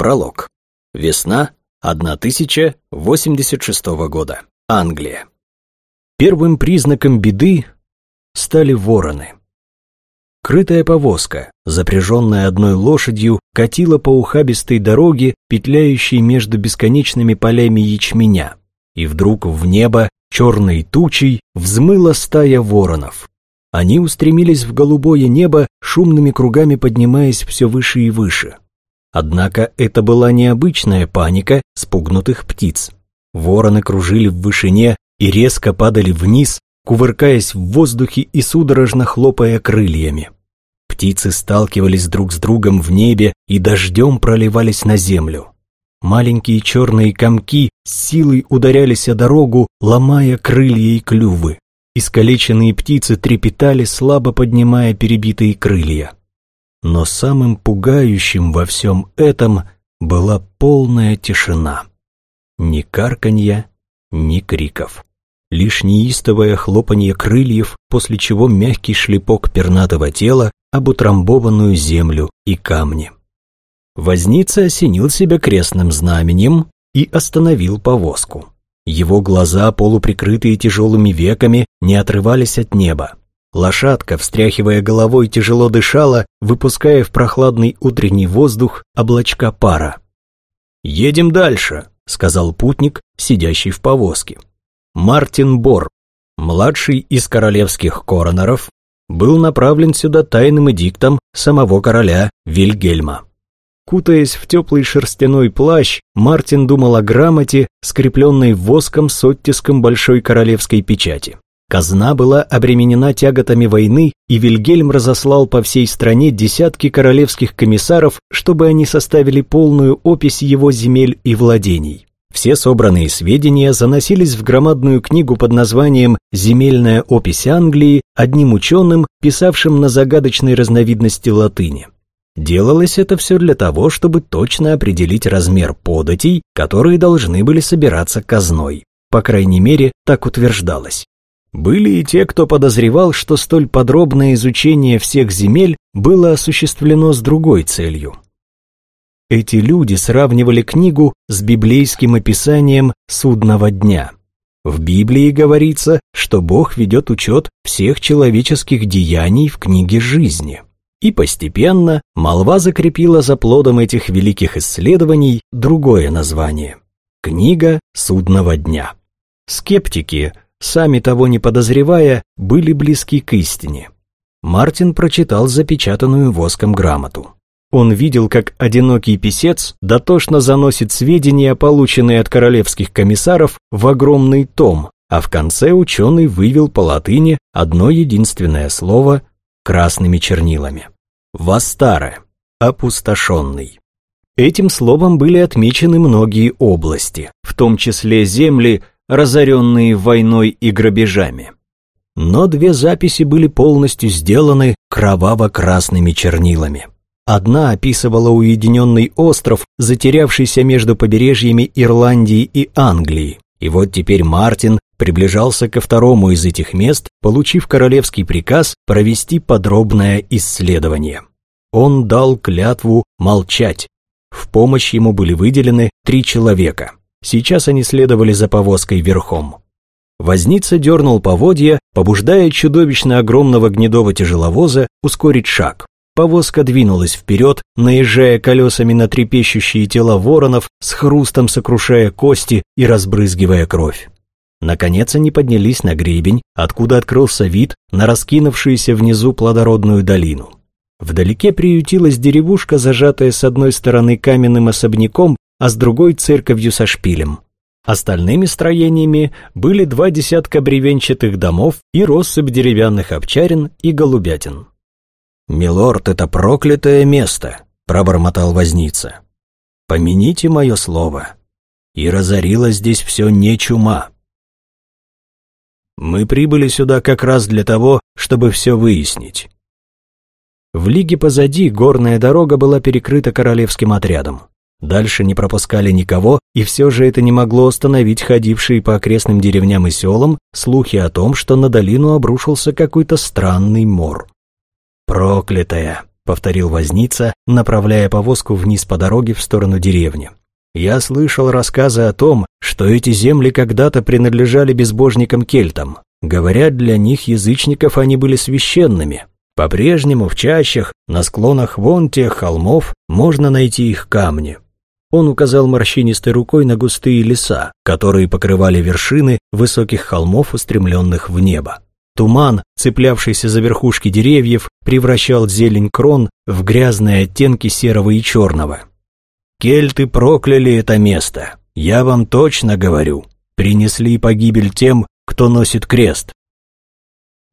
Пролог. Весна 1086 года. Англия. Первым признаком беды стали вороны. Крытая повозка, запряженная одной лошадью, катила по ухабистой дороге, петляющей между бесконечными полями ячменя. И вдруг в небо черной тучей взмыла стая воронов. Они устремились в голубое небо, шумными кругами поднимаясь все выше и выше. Однако это была необычная паника спугнутых птиц. Вороны кружили в вышине и резко падали вниз, кувыркаясь в воздухе и судорожно хлопая крыльями. Птицы сталкивались друг с другом в небе и дождем проливались на землю. Маленькие черные комки с силой ударялись о дорогу, ломая крылья и клювы. Искалеченные птицы трепетали, слабо поднимая перебитые крылья. Но самым пугающим во всем этом была полная тишина. Ни карканья, ни криков. Лишь неистовое хлопанье крыльев, после чего мягкий шлепок пернатого тела об утрамбованную землю и камни. Возница осенил себя крестным знаменем и остановил повозку. Его глаза, полуприкрытые тяжелыми веками, не отрывались от неба. Лошадка, встряхивая головой, тяжело дышала, выпуская в прохладный утренний воздух облачка пара. «Едем дальше», — сказал путник, сидящий в повозке. Мартин Бор, младший из королевских коронеров, был направлен сюда тайным эдиктом самого короля Вильгельма. Кутаясь в теплый шерстяной плащ, Мартин думал о грамоте, скрепленной воском с оттиском большой королевской печати. Казна была обременена тяготами войны, и Вильгельм разослал по всей стране десятки королевских комиссаров, чтобы они составили полную опись его земель и владений. Все собранные сведения заносились в громадную книгу под названием «Земельная опись Англии» одним ученым, писавшим на загадочной разновидности латыни. Делалось это все для того, чтобы точно определить размер податей, которые должны были собираться казной. По крайней мере, так утверждалось. Были и те, кто подозревал, что столь подробное изучение всех земель было осуществлено с другой целью. Эти люди сравнивали книгу с библейским описанием судного дня. В Библии говорится, что Бог ведет учет всех человеческих деяний в книге жизни. И постепенно молва закрепила за плодом этих великих исследований другое название – «Книга судного дня». Скептики – сами того не подозревая, были близки к истине. Мартин прочитал запечатанную воском грамоту. Он видел, как одинокий писец дотошно заносит сведения, полученные от королевских комиссаров, в огромный том, а в конце ученый вывел по латыни одно единственное слово красными чернилами. «Вастаре» – «опустошенный». Этим словом были отмечены многие области, в том числе земли, разоренные войной и грабежами. Но две записи были полностью сделаны кроваво-красными чернилами. Одна описывала уединенный остров, затерявшийся между побережьями Ирландии и Англии. И вот теперь Мартин приближался ко второму из этих мест, получив королевский приказ провести подробное исследование. Он дал клятву молчать. В помощь ему были выделены три человека. Сейчас они следовали за повозкой верхом. Возница дернул поводья, побуждая чудовищно огромного гнедого тяжеловоза ускорить шаг. Повозка двинулась вперед, наезжая колесами на трепещущие тела воронов, с хрустом сокрушая кости и разбрызгивая кровь. Наконец они поднялись на гребень, откуда открылся вид на раскинувшуюся внизу плодородную долину. Вдалеке приютилась деревушка, зажатая с одной стороны каменным особняком, а с другой церковью со шпилем. Остальными строениями были два десятка бревенчатых домов и россыпь деревянных обчарин и голубятин. «Милорд, это проклятое место!» — пробормотал возница. «Помяните мое слово. И разорила здесь все не чума». «Мы прибыли сюда как раз для того, чтобы все выяснить». В лиге позади горная дорога была перекрыта королевским отрядом. Дальше не пропускали никого, и все же это не могло остановить ходившие по окрестным деревням и селам слухи о том, что на долину обрушился какой-то странный мор. «Проклятая!» — повторил возница, направляя повозку вниз по дороге в сторону деревни. «Я слышал рассказы о том, что эти земли когда-то принадлежали безбожникам-кельтам. Говорят, для них язычников они были священными. По-прежнему в чащах, на склонах вон тех холмов можно найти их камни». Он указал морщинистой рукой на густые леса, которые покрывали вершины высоких холмов, устремленных в небо. Туман, цеплявшийся за верхушки деревьев, превращал зелень крон в грязные оттенки серого и черного. Кельты прокляли это место. Я вам точно говорю. Принесли погибель тем, кто носит крест.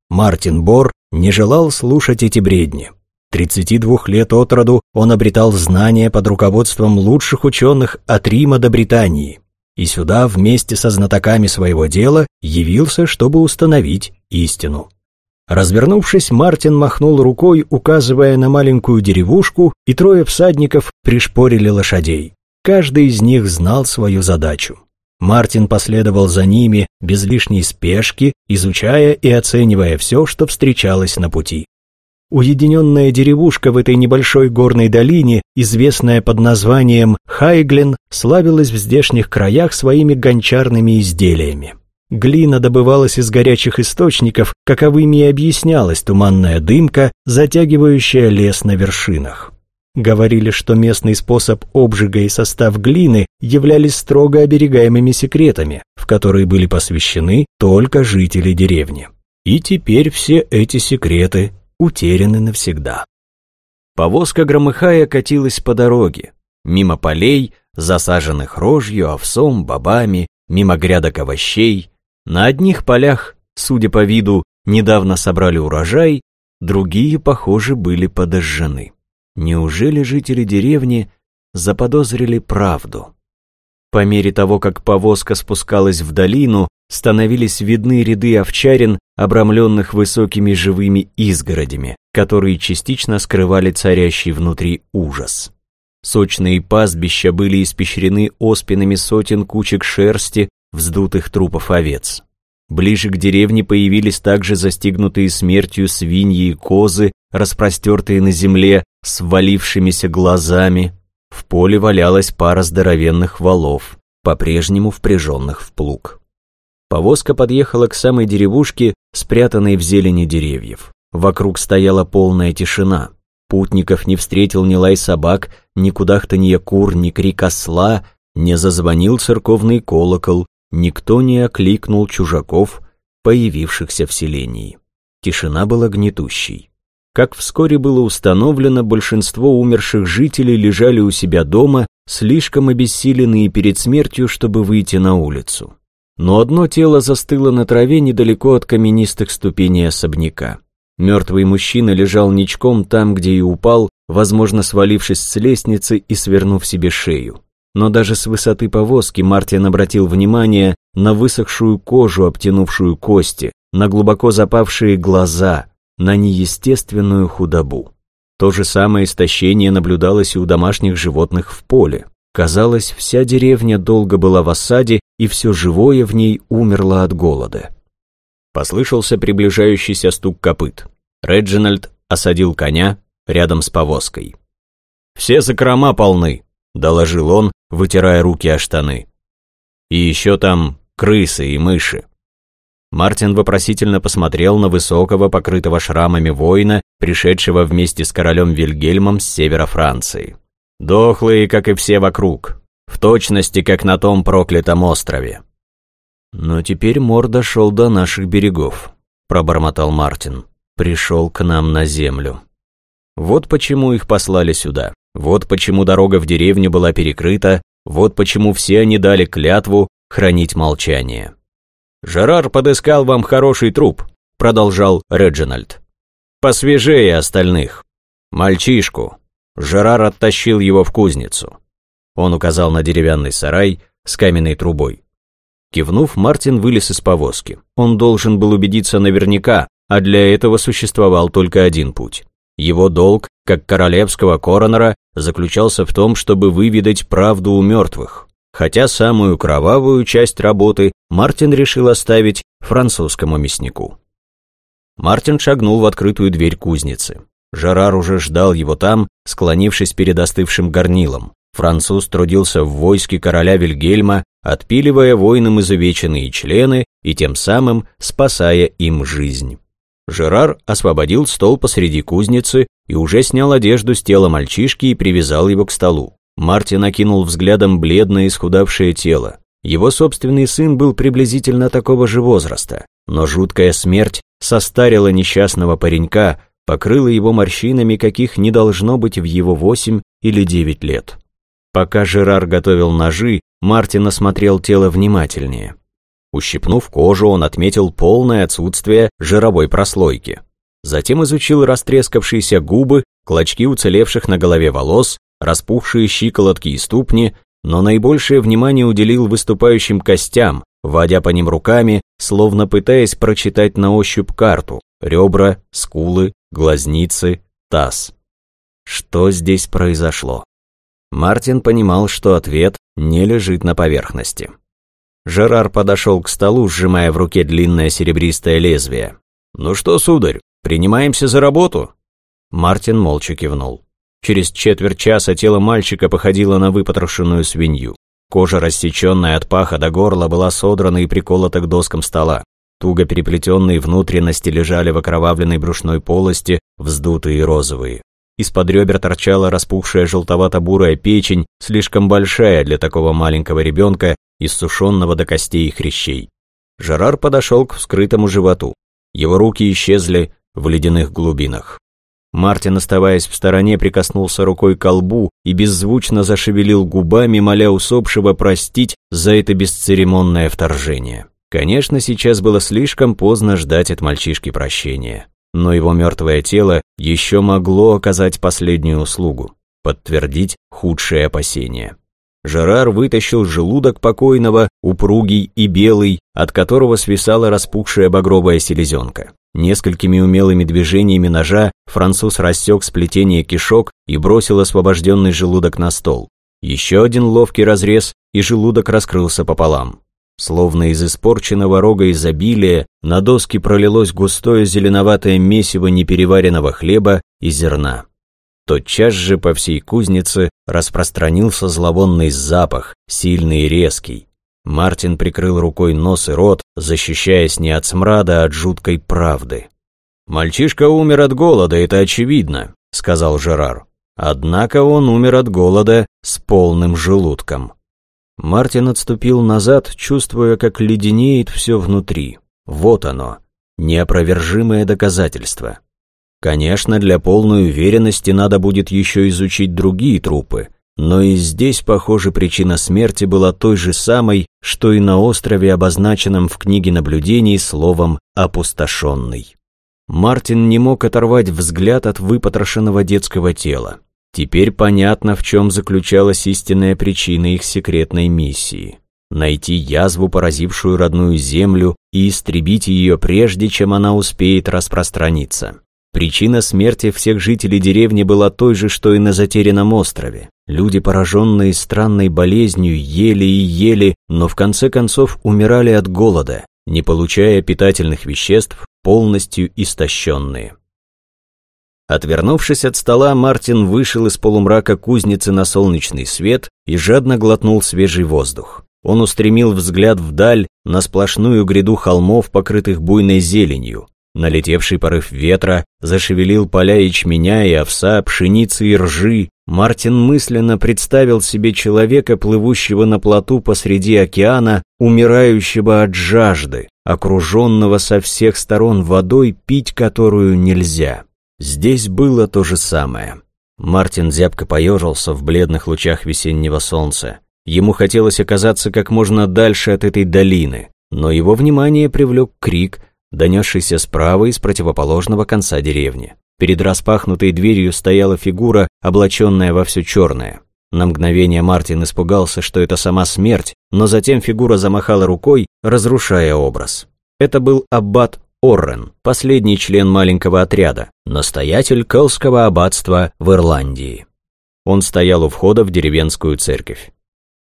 Мартин Бор не желал слушать эти бредни. 32 лет от роду он обретал знания под руководством лучших ученых от Рима до Британии. И сюда вместе со знатоками своего дела явился, чтобы установить истину. Развернувшись, Мартин махнул рукой, указывая на маленькую деревушку, и трое всадников пришпорили лошадей. Каждый из них знал свою задачу. Мартин последовал за ними без лишней спешки, изучая и оценивая все, что встречалось на пути. Уединенная деревушка в этой небольшой горной долине, известная под названием Хайглен, славилась в здешних краях своими гончарными изделиями. Глина добывалась из горячих источников, каковыми и объяснялась туманная дымка, затягивающая лес на вершинах. Говорили, что местный способ обжига и состав глины являлись строго оберегаемыми секретами, в которые были посвящены только жители деревни. И теперь все эти секреты утеряны навсегда. Повозка громыхая катилась по дороге, мимо полей, засаженных рожью, овсом, бобами, мимо грядок овощей, на одних полях, судя по виду, недавно собрали урожай, другие, похоже, были подожжены. Неужели жители деревни заподозрили правду? По мере того, как повозка спускалась в долину, становились видны ряды овчарин, обрамленных высокими живыми изгородями, которые частично скрывали царящий внутри ужас. Сочные пастбища были испещрены оспинами сотен кучек шерсти, вздутых трупов овец. Ближе к деревне появились также застигнутые смертью свиньи и козы, распростертые на земле, с валившимися глазами. В поле валялась пара здоровенных валов, по-прежнему впряженных в плуг. Повозка подъехала к самой деревушке, спрятанной в зелени деревьев. Вокруг стояла полная тишина. Путников не встретил ни лай собак, ни кудахтанье кур, ни крик осла, не зазвонил церковный колокол, Никто не окликнул чужаков, появившихся в селении. Тишина была гнетущей. Как вскоре было установлено, большинство умерших жителей лежали у себя дома, слишком обессиленные перед смертью, чтобы выйти на улицу. Но одно тело застыло на траве недалеко от каменистых ступеней особняка. Мертвый мужчина лежал ничком там, где и упал, возможно, свалившись с лестницы и свернув себе шею но даже с высоты повозки Мартин обратил внимание на высохшую кожу, обтянувшую кости, на глубоко запавшие глаза, на неестественную худобу. То же самое истощение наблюдалось и у домашних животных в поле. Казалось, вся деревня долго была в осаде, и все живое в ней умерло от голода. Послышался приближающийся стук копыт. Реджинальд осадил коня рядом с повозкой. «Все закрома полны», — доложил он, вытирая руки о штаны. «И еще там крысы и мыши». Мартин вопросительно посмотрел на высокого, покрытого шрамами воина, пришедшего вместе с королем Вильгельмом с севера Франции. Дохлые, как и все вокруг, в точности, как на том проклятом острове. «Но теперь Мор дошел до наших берегов», — пробормотал Мартин. «Пришел к нам на землю. Вот почему их послали сюда. Вот почему дорога в деревню была перекрыта, вот почему все они дали клятву хранить молчание. «Жерар подыскал вам хороший труп», — продолжал Реджинальд. «Посвежее остальных. Мальчишку». Жерар оттащил его в кузницу. Он указал на деревянный сарай с каменной трубой. Кивнув, Мартин вылез из повозки. Он должен был убедиться наверняка, а для этого существовал только один путь. Его долг, как королевского коронера, заключался в том, чтобы выведать правду у мертвых. Хотя самую кровавую часть работы Мартин решил оставить французскому мяснику. Мартин шагнул в открытую дверь кузницы. Жерар уже ждал его там, склонившись перед остывшим горнилом. Француз трудился в войске короля Вильгельма, отпиливая воинам изувеченные члены и тем самым спасая им жизнь. Жерар освободил стол посреди кузницы и уже снял одежду с тела мальчишки и привязал его к столу. Мартин окинул взглядом бледное исхудавшее тело. Его собственный сын был приблизительно такого же возраста, но жуткая смерть состарила несчастного паренька, покрыла его морщинами, каких не должно быть в его восемь или девять лет. Пока Жерар готовил ножи, Мартин осмотрел тело внимательнее. Ущипнув кожу, он отметил полное отсутствие жировой прослойки. Затем изучил растрескавшиеся губы, клочки уцелевших на голове волос, распухшие щиколотки и ступни, но наибольшее внимание уделил выступающим костям, водя по ним руками, словно пытаясь прочитать на ощупь карту, ребра, скулы, глазницы, таз. Что здесь произошло? Мартин понимал, что ответ не лежит на поверхности. Жерар подошел к столу, сжимая в руке длинное серебристое лезвие. «Ну что, сударь, принимаемся за работу?» Мартин молча кивнул. Через четверть часа тело мальчика походило на выпотрошенную свинью. Кожа, рассеченная от паха до горла, была содрана и приколота к доскам стола. Туго переплетенные внутренности лежали в окровавленной брюшной полости, вздутые и розовые. Из-под ребер торчала распухшая желтовато-бурая печень, слишком большая для такого маленького ребенка, иссушенного до костей и хрящей. Жерар подошел к вскрытому животу. Его руки исчезли в ледяных глубинах. Мартин, оставаясь в стороне, прикоснулся рукой к колбу и беззвучно зашевелил губами, моля усопшего простить за это бесцеремонное вторжение. Конечно, сейчас было слишком поздно ждать от мальчишки прощения но его мертвое тело еще могло оказать последнюю услугу, подтвердить худшие опасения. Жерар вытащил желудок покойного, упругий и белый, от которого свисала распухшая багровая селезенка. Несколькими умелыми движениями ножа француз рассек сплетение кишок и бросил освобожденный желудок на стол. Еще один ловкий разрез, и желудок раскрылся пополам. Словно из испорченного рога изобилия на доски пролилось густое зеленоватое месиво непереваренного хлеба и зерна. Тотчас же по всей кузнице распространился зловонный запах, сильный и резкий. Мартин прикрыл рукой нос и рот, защищаясь не от смрада, а от жуткой правды. «Мальчишка умер от голода, это очевидно», — сказал Жерар. «Однако он умер от голода с полным желудком». Мартин отступил назад, чувствуя, как леденеет все внутри. Вот оно, неопровержимое доказательство. Конечно, для полной уверенности надо будет еще изучить другие трупы, но и здесь, похоже, причина смерти была той же самой, что и на острове, обозначенном в книге наблюдений словом «опустошенный». Мартин не мог оторвать взгляд от выпотрошенного детского тела. Теперь понятно, в чем заключалась истинная причина их секретной миссии. Найти язву, поразившую родную землю, и истребить ее прежде, чем она успеет распространиться. Причина смерти всех жителей деревни была той же, что и на затерянном острове. Люди, пораженные странной болезнью, ели и ели, но в конце концов умирали от голода, не получая питательных веществ, полностью истощенные. Отвернувшись от стола, Мартин вышел из полумрака кузницы на солнечный свет и жадно глотнул свежий воздух. Он устремил взгляд вдаль на сплошную гряду холмов, покрытых буйной зеленью. Налетевший порыв ветра зашевелил поля ячменя и овса, пшеницы и ржи. Мартин мысленно представил себе человека, плывущего на плоту посреди океана, умирающего от жажды, окруженного со всех сторон водой, пить которую нельзя. Здесь было то же самое. Мартин зябко поежился в бледных лучах весеннего солнца. Ему хотелось оказаться как можно дальше от этой долины, но его внимание привлек крик, донесшийся справа из противоположного конца деревни. Перед распахнутой дверью стояла фигура, облаченная во все черное. На мгновение Мартин испугался, что это сама смерть, но затем фигура замахала рукой, разрушая образ. Это был аббат Оррен, последний член маленького отряда, настоятель Кэлского аббатства в Ирландии. Он стоял у входа в деревенскую церковь.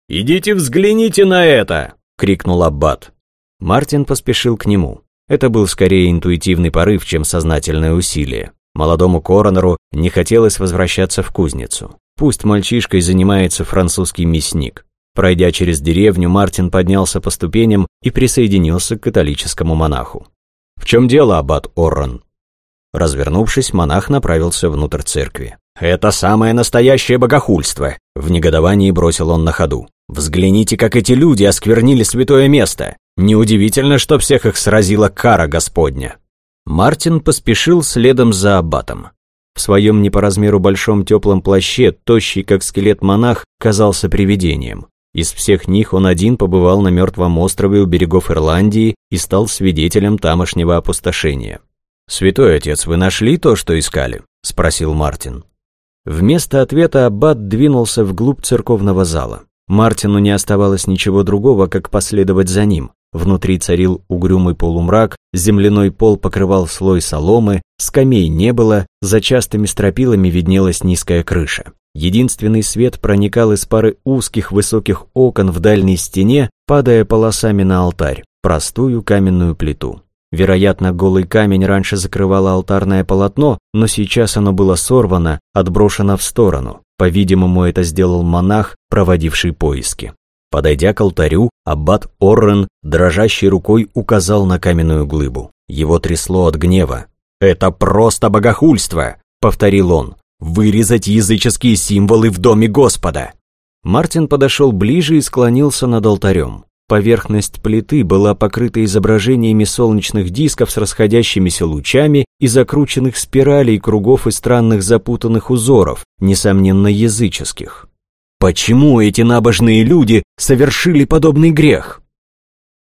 «Идите взгляните на это!» — крикнул аббат. Мартин поспешил к нему. Это был скорее интуитивный порыв, чем сознательное усилие. Молодому коронеру не хотелось возвращаться в кузницу. Пусть мальчишкой занимается французский мясник. Пройдя через деревню, Мартин поднялся по ступеням и присоединился к католическому монаху. «В чем дело, аббат Оррон?» Развернувшись, монах направился внутрь церкви. «Это самое настоящее богохульство!» В негодовании бросил он на ходу. «Взгляните, как эти люди осквернили святое место! Неудивительно, что всех их сразила кара Господня!» Мартин поспешил следом за аббатом. В своем не по размеру большом теплом плаще, тощий как скелет монах, казался привидением. Из всех них он один побывал на мертвом острове у берегов Ирландии и стал свидетелем тамошнего опустошения. «Святой отец, вы нашли то, что искали?» – спросил Мартин. Вместо ответа аббат двинулся вглубь церковного зала. Мартину не оставалось ничего другого, как последовать за ним. Внутри царил угрюмый полумрак, земляной пол покрывал слой соломы, скамей не было, за частыми стропилами виднелась низкая крыша. Единственный свет проникал из пары узких высоких окон в дальней стене, падая полосами на алтарь, простую каменную плиту. Вероятно, голый камень раньше закрывало алтарное полотно, но сейчас оно было сорвано, отброшено в сторону. По-видимому, это сделал монах, проводивший поиски. Подойдя к алтарю, аббат Оррен дрожащей рукой указал на каменную глыбу. Его трясло от гнева. «Это просто богохульство!» — повторил он вырезать языческие символы в доме Господа. Мартин подошел ближе и склонился над алтарем. Поверхность плиты была покрыта изображениями солнечных дисков с расходящимися лучами и закрученных спиралей кругов и странных запутанных узоров, несомненно языческих. Почему эти набожные люди совершили подобный грех?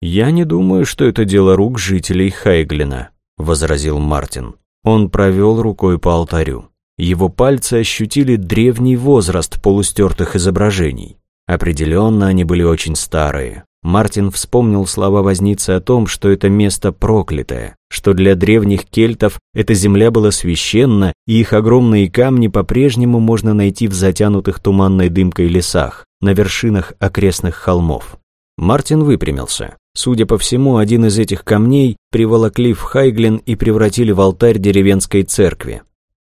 «Я не думаю, что это дело рук жителей Хайглина», — возразил Мартин. Он провел рукой по алтарю. Его пальцы ощутили древний возраст полустертых изображений. Определенно, они были очень старые. Мартин вспомнил слова возницы о том, что это место проклятое, что для древних кельтов эта земля была священна, и их огромные камни по-прежнему можно найти в затянутых туманной дымкой лесах, на вершинах окрестных холмов. Мартин выпрямился. Судя по всему, один из этих камней приволокли в Хайглин и превратили в алтарь деревенской церкви.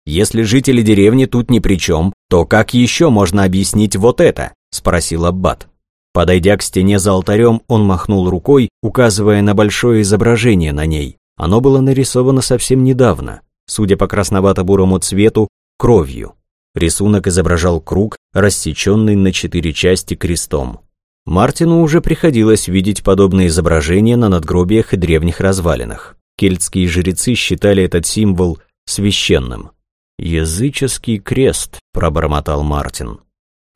Если жители деревни тут ни при чем, то как еще можно объяснить вот это?» – спросил Аббат. Подойдя к стене за алтарем, он махнул рукой, указывая на большое изображение на ней. Оно было нарисовано совсем недавно, судя по красновато-бурому цвету, кровью. Рисунок изображал круг, рассеченный на четыре части крестом. Мартину уже приходилось видеть подобные изображения на надгробиях и древних развалинах. Кельтские жрецы считали этот символ священным. «Языческий крест», — пробормотал Мартин.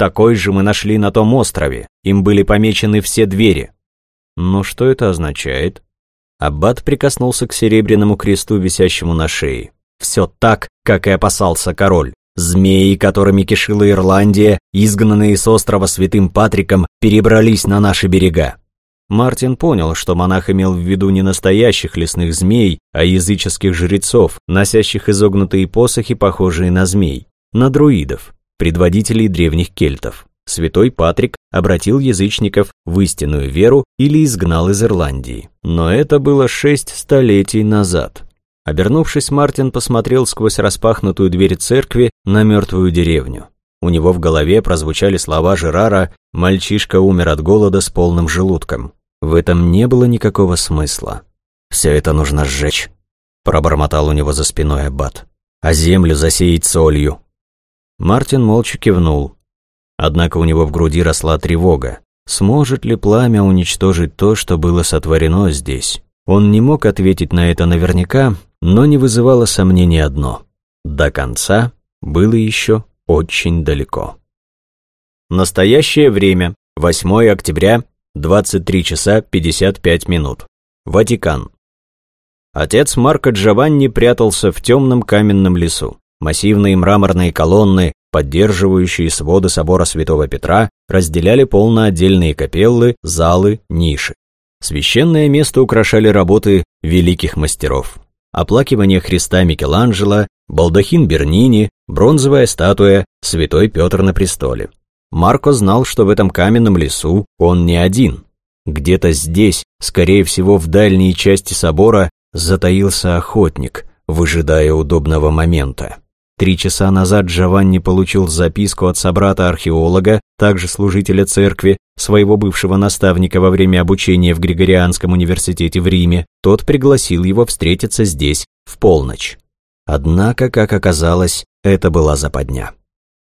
«Такой же мы нашли на том острове. Им были помечены все двери». «Но что это означает?» Аббат прикоснулся к серебряному кресту, висящему на шее. «Все так, как и опасался король. Змеи, которыми кишила Ирландия, изгнанные с острова Святым Патриком, перебрались на наши берега. Мартин понял, что монах имел в виду не настоящих лесных змей, а языческих жрецов, носящих изогнутые посохи, похожие на змей, на друидов, предводителей древних кельтов. Святой Патрик обратил язычников в истинную веру или изгнал из Ирландии. Но это было шесть столетий назад. Обернувшись, Мартин посмотрел сквозь распахнутую дверь церкви на мертвую деревню. У него в голове прозвучали слова Жерара «Мальчишка умер от голода с полным желудком». В этом не было никакого смысла. «Все это нужно сжечь», — пробормотал у него за спиной аббат. «А землю засеять солью». Мартин молча кивнул. Однако у него в груди росла тревога. Сможет ли пламя уничтожить то, что было сотворено здесь? Он не мог ответить на это наверняка, но не вызывало сомнений одно. До конца было еще очень далеко. Настоящее время, 8 октября 23 часа 55 минут. Ватикан. Отец Марко Джованни прятался в темном каменном лесу. Массивные мраморные колонны, поддерживающие своды собора Святого Петра, разделяли полно отдельные капеллы, залы, ниши. Священное место украшали работы великих мастеров. Оплакивание Христа Микеланджело, балдахин Бернини, бронзовая статуя Святой Петр на престоле. Марко знал, что в этом каменном лесу он не один. Где-то здесь, скорее всего в дальней части собора, затаился охотник, выжидая удобного момента. Три часа назад Джованни получил записку от собрата-археолога, также служителя церкви, своего бывшего наставника во время обучения в Григорианском университете в Риме. Тот пригласил его встретиться здесь в полночь. Однако, как оказалось, это была западня.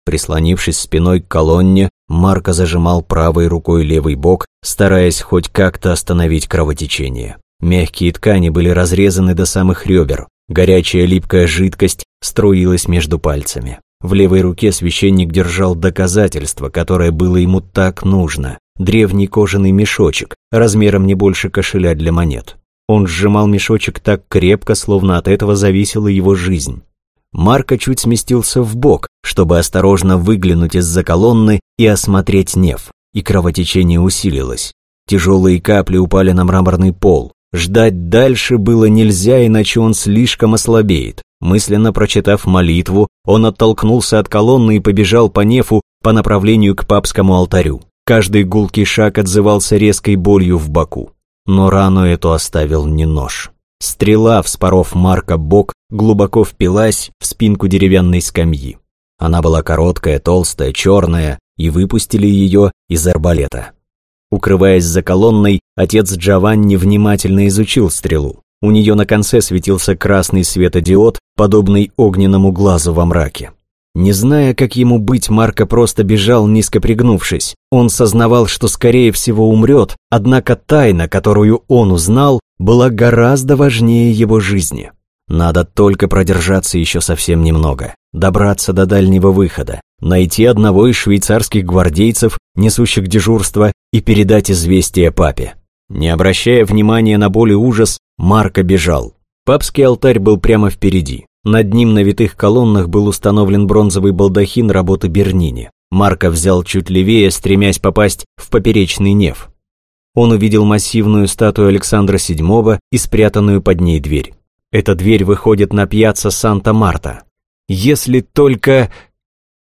Прислонившись спиной к колонне, Марко зажимал правой рукой левый бок, стараясь хоть как-то остановить кровотечение. Мягкие ткани были разрезаны до самых ребер, горячая липкая жидкость струилась между пальцами. В левой руке священник держал доказательство, которое было ему так нужно. Древний кожаный мешочек, размером не больше кошеля для монет. Он сжимал мешочек так крепко, словно от этого зависела его жизнь. Марко чуть сместился в бок, чтобы осторожно выглянуть из-за колонны и осмотреть неф, и кровотечение усилилось. Тяжелые капли упали на мраморный пол. Ждать дальше было нельзя, иначе он слишком ослабеет. Мысленно прочитав молитву, он оттолкнулся от колонны и побежал по нефу по направлению к папскому алтарю. Каждый гулкий шаг отзывался резкой болью в боку. Но рану эту оставил не нож. Стрела, вспоров Марка бок, глубоко впилась в спинку деревянной скамьи. Она была короткая, толстая, черная, и выпустили ее из арбалета. Укрываясь за колонной, отец Джованни внимательно изучил стрелу. У нее на конце светился красный светодиод, подобный огненному глазу во мраке. Не зная, как ему быть, Марко просто бежал, низко пригнувшись. Он сознавал, что скорее всего умрет, однако тайна, которую он узнал, была гораздо важнее его жизни. Надо только продержаться еще совсем немного, добраться до дальнего выхода, найти одного из швейцарских гвардейцев, несущих дежурство, и передать известие папе. Не обращая внимания на боль и ужас, Марко бежал. Папский алтарь был прямо впереди. Над ним на витых колоннах был установлен бронзовый балдахин работы Бернини. Марко взял чуть левее, стремясь попасть в поперечный неф. Он увидел массивную статую Александра VII и спрятанную под ней дверь. Эта дверь выходит на пьяцца Санта-Марта. Если только...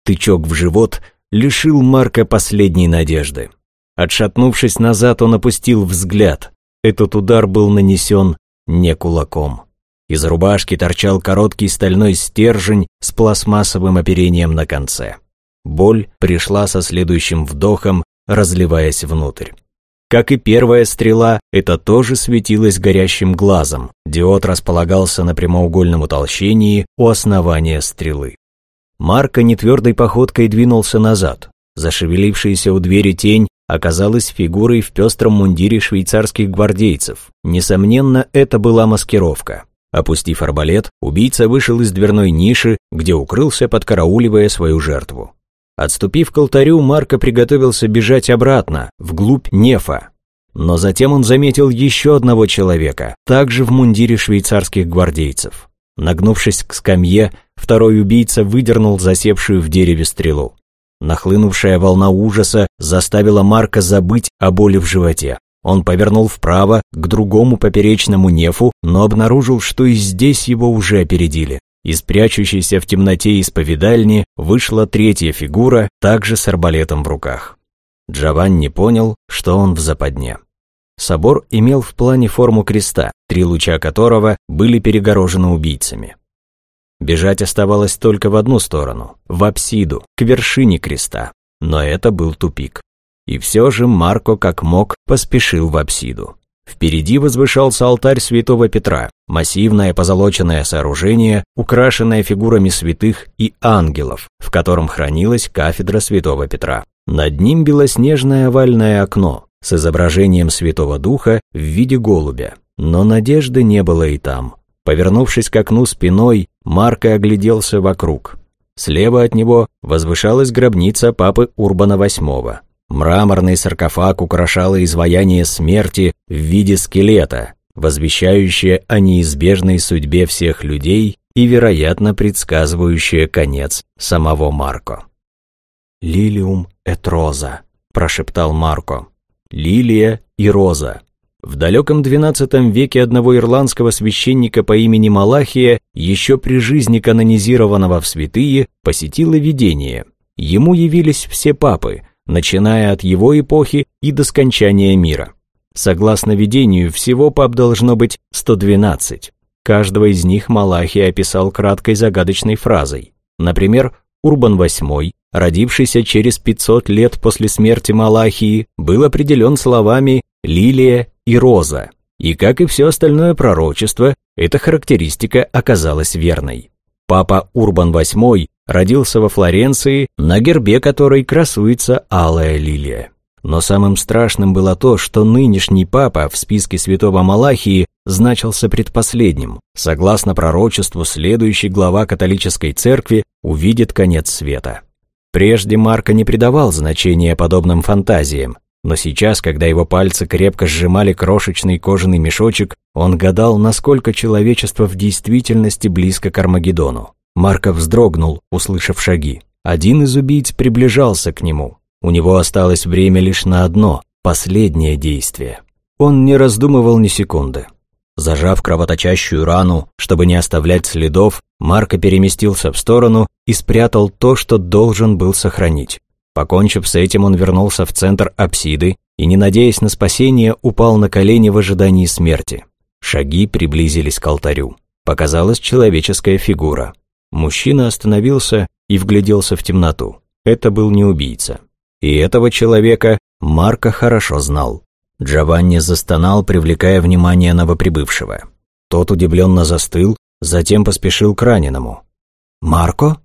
Тычок в живот лишил Марка последней надежды. Отшатнувшись назад, он опустил взгляд. Этот удар был нанесен не кулаком. Из рубашки торчал короткий стальной стержень с пластмассовым оперением на конце. Боль пришла со следующим вдохом, разливаясь внутрь. Как и первая стрела, это тоже светилось горящим глазом. Диод располагался на прямоугольном утолщении у основания стрелы. Марко нетвердой походкой двинулся назад. Зашевелившаяся у двери тень оказалась фигурой в пестром мундире швейцарских гвардейцев. Несомненно, это была маскировка. Опустив арбалет, убийца вышел из дверной ниши, где укрылся, подкарауливая свою жертву. Отступив к алтарю, Марко приготовился бежать обратно, вглубь Нефа. Но затем он заметил еще одного человека, также в мундире швейцарских гвардейцев. Нагнувшись к скамье, второй убийца выдернул засевшую в дереве стрелу. Нахлынувшая волна ужаса заставила Марка забыть о боли в животе. Он повернул вправо, к другому поперечному нефу, но обнаружил, что и здесь его уже опередили. Из прячущейся в темноте исповедальни вышла третья фигура, также с арбалетом в руках. Джованни понял, что он в западне. Собор имел в плане форму креста, три луча которого были перегорожены убийцами. Бежать оставалось только в одну сторону, в апсиду, к вершине креста. Но это был тупик. И все же Марко, как мог, поспешил в апсиду. Впереди возвышался алтарь святого Петра, массивное позолоченное сооружение, украшенное фигурами святых и ангелов, в котором хранилась кафедра святого Петра. Над ним белоснежное овальное окно с изображением Святого Духа в виде голубя. Но надежды не было и там. Повернувшись к окну спиной, Марко огляделся вокруг. Слева от него возвышалась гробница папы Урбана VIII. Мраморный саркофаг украшало изваяние смерти в виде скелета, возвещающее о неизбежной судьбе всех людей и, вероятно, предсказывающее конец самого Марко. «Лилиум эт роза», – прошептал Марко. «Лилия и роза». В далеком XII веке одного ирландского священника по имени Малахия, еще при жизни канонизированного в святые, посетило видение. Ему явились все папы, начиная от его эпохи и до скончания мира. Согласно видению, всего пап должно быть 112. каждого из них Малахий описал краткой загадочной фразой. Например, Урбан VIII, родившийся через 500 лет после смерти Малахии, был определен словами «лилия» и «роза». И, как и все остальное пророчество, эта характеристика оказалась верной. Папа Урбан VIII родился во Флоренции, на гербе которой красуется алая лилия. Но самым страшным было то, что нынешний папа в списке святого Малахии значился предпоследним. Согласно пророчеству, следующий глава католической церкви увидит конец света. Прежде Марко не придавал значения подобным фантазиям, но сейчас, когда его пальцы крепко сжимали крошечный кожаный мешочек, он гадал, насколько человечество в действительности близко к Армагеддону. Марко вздрогнул, услышав шаги. Один из убийц приближался к нему. У него осталось время лишь на одно, последнее действие. Он не раздумывал ни секунды. Зажав кровоточащую рану, чтобы не оставлять следов, Марко переместился в сторону и спрятал то, что должен был сохранить. Покончив с этим, он вернулся в центр апсиды и, не надеясь на спасение, упал на колени в ожидании смерти. Шаги приблизились к алтарю. Показалась человеческая фигура. Мужчина остановился и вгляделся в темноту. Это был не убийца. И этого человека Марко хорошо знал. Джованни застонал, привлекая внимание новоприбывшего. Тот удивленно застыл, затем поспешил к раненому. «Марко?»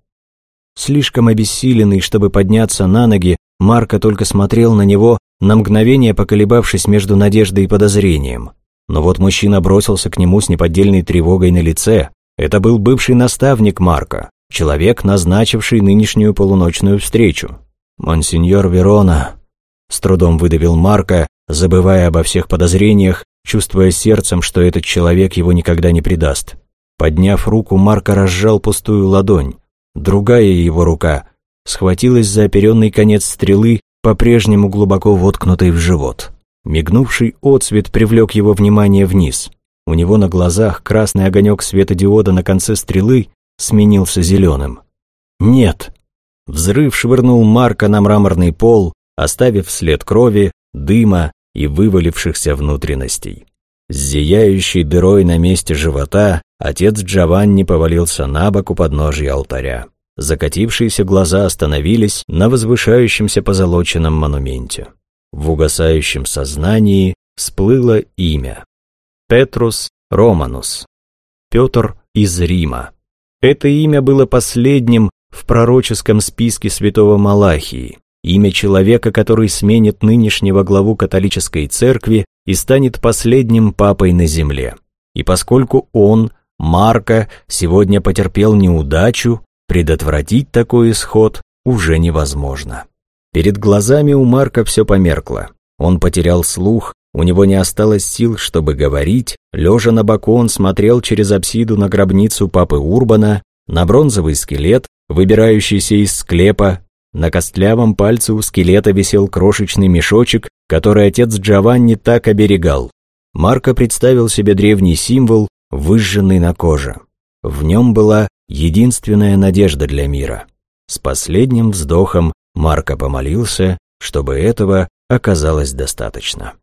Слишком обессиленный, чтобы подняться на ноги, Марко только смотрел на него, на мгновение поколебавшись между надеждой и подозрением. Но вот мужчина бросился к нему с неподдельной тревогой на лице. Это был бывший наставник Марка, человек, назначивший нынешнюю полуночную встречу. «Монсеньор Верона», — с трудом выдавил Марка, забывая обо всех подозрениях, чувствуя сердцем, что этот человек его никогда не предаст. Подняв руку, Марко разжал пустую ладонь. Другая его рука схватилась за оперенный конец стрелы, по-прежнему глубоко воткнутой в живот. Мигнувший отсвет привлек его внимание вниз. У него на глазах красный огонек светодиода на конце стрелы сменился зеленым. «Нет!» Взрыв швырнул Марка на мраморный пол, оставив след крови, дыма и вывалившихся внутренностей. С зияющей дырой на месте живота отец Джованни повалился на бок у подножия алтаря. Закатившиеся глаза остановились на возвышающемся позолоченном монументе. В угасающем сознании всплыло имя. Петрус Романус. Петр из Рима. Это имя было последним в пророческом списке святого Малахии, имя человека, который сменит нынешнего главу католической церкви и станет последним папой на земле. И поскольку он, Марка, сегодня потерпел неудачу, предотвратить такой исход уже невозможно. Перед глазами у Марка все померкло. Он потерял слух, у него не осталось сил, чтобы говорить. Лежа на боку, он смотрел через апсиду на гробницу папы Урбана, на бронзовый скелет, выбирающийся из склепа. На костлявом пальце у скелета висел крошечный мешочек, который отец Джованни так оберегал. Марко представил себе древний символ, выжженный на коже. В нем была единственная надежда для мира. С последним вздохом Марко помолился, чтобы этого оказалось достаточно.